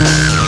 Yeah.